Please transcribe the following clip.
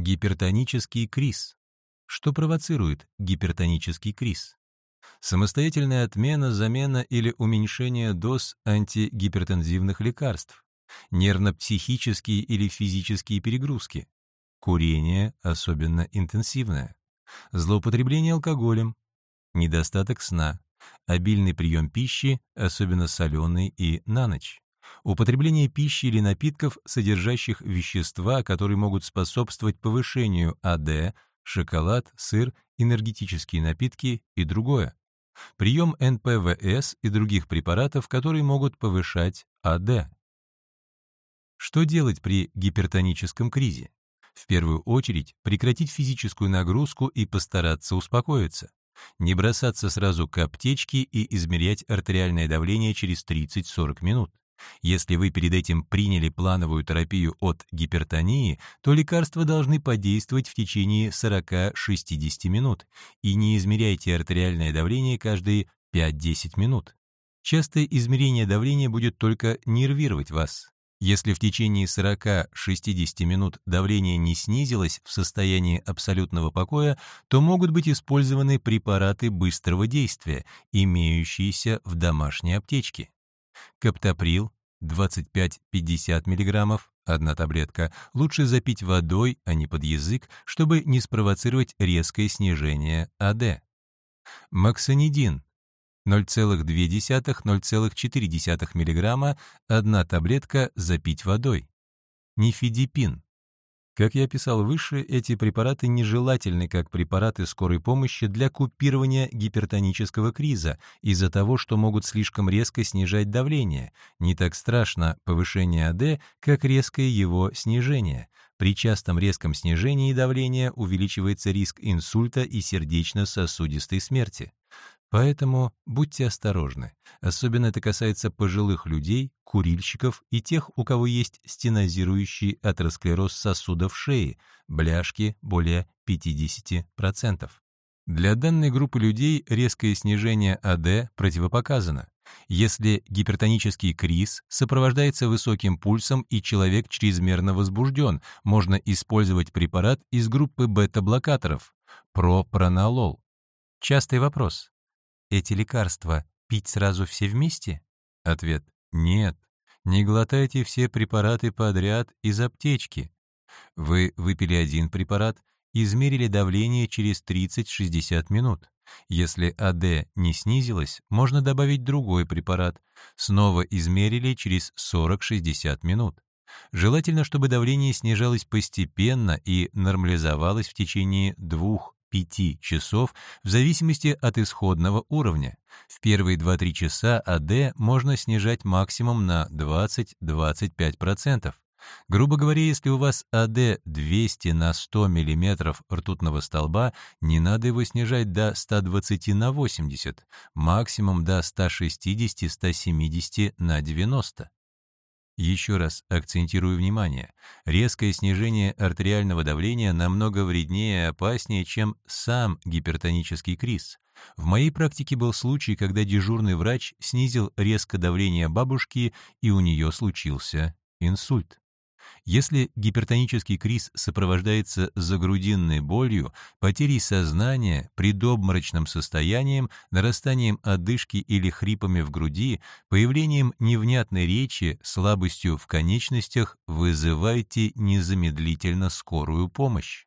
Гипертонический криз. Что провоцирует гипертонический криз? Самостоятельная отмена, замена или уменьшение доз антигипертензивных лекарств, нервно-психические или физические перегрузки, курение, особенно интенсивное, злоупотребление алкоголем, недостаток сна, обильный прием пищи, особенно соленой и на ночь, употребление пищи или напитков, содержащих вещества, которые могут способствовать повышению АД, шоколад, сыр, энергетические напитки и другое, прием НПВС и других препаратов, которые могут повышать АД. Что делать при гипертоническом кризе? В первую очередь прекратить физическую нагрузку и постараться успокоиться. Не бросаться сразу к аптечке и измерять артериальное давление через 30-40 минут. Если вы перед этим приняли плановую терапию от гипертонии, то лекарства должны подействовать в течение 40-60 минут, и не измеряйте артериальное давление каждые 5-10 минут. Частое измерение давления будет только нервировать вас. Если в течение 40-60 минут давление не снизилось в состоянии абсолютного покоя, то могут быть использованы препараты быстрого действия, имеющиеся в домашней аптечке. Каптоприл 25-50 мг, одна таблетка, лучше запить водой, а не под язык, чтобы не спровоцировать резкое снижение АД. Максонидин 0,2-0,4 мг, одна таблетка запить водой. Нифидипин. Как я писал выше, эти препараты нежелательны как препараты скорой помощи для купирования гипертонического криза из-за того, что могут слишком резко снижать давление. Не так страшно повышение АД, как резкое его снижение. При частом резком снижении давления увеличивается риск инсульта и сердечно-сосудистой смерти. Поэтому будьте осторожны. Особенно это касается пожилых людей, курильщиков и тех, у кого есть стенозирующий атеросклероз сосудов шеи, бляшки более 50%. Для данной группы людей резкое снижение АД противопоказано. Если гипертонический криз сопровождается высоким пульсом и человек чрезмерно возбужден, можно использовать препарат из группы бета-блокаторов – пропранолол. Частый вопрос. Эти лекарства пить сразу все вместе? Ответ — нет. Не глотайте все препараты подряд из аптечки. Вы выпили один препарат, измерили давление через 30-60 минут. Если АД не снизилось, можно добавить другой препарат. Снова измерили через 40-60 минут. Желательно, чтобы давление снижалось постепенно и нормализовалось в течение двух 5 часов в зависимости от исходного уровня. В первые 2-3 часа АД можно снижать максимум на 20-25%. Грубо говоря, если у вас АД 200 на 100 мм ртутного столба, не надо его снижать до 120 на 80, максимум до 160-170 на 90. Еще раз акцентирую внимание, резкое снижение артериального давления намного вреднее и опаснее, чем сам гипертонический криз. В моей практике был случай, когда дежурный врач снизил резко давление бабушки, и у нее случился инсульт. Если гипертонический криз сопровождается загрудинной болью, потерей сознания, предобморочным состоянием, нарастанием одышки или хрипами в груди, появлением невнятной речи, слабостью в конечностях, вызывайте незамедлительно скорую помощь.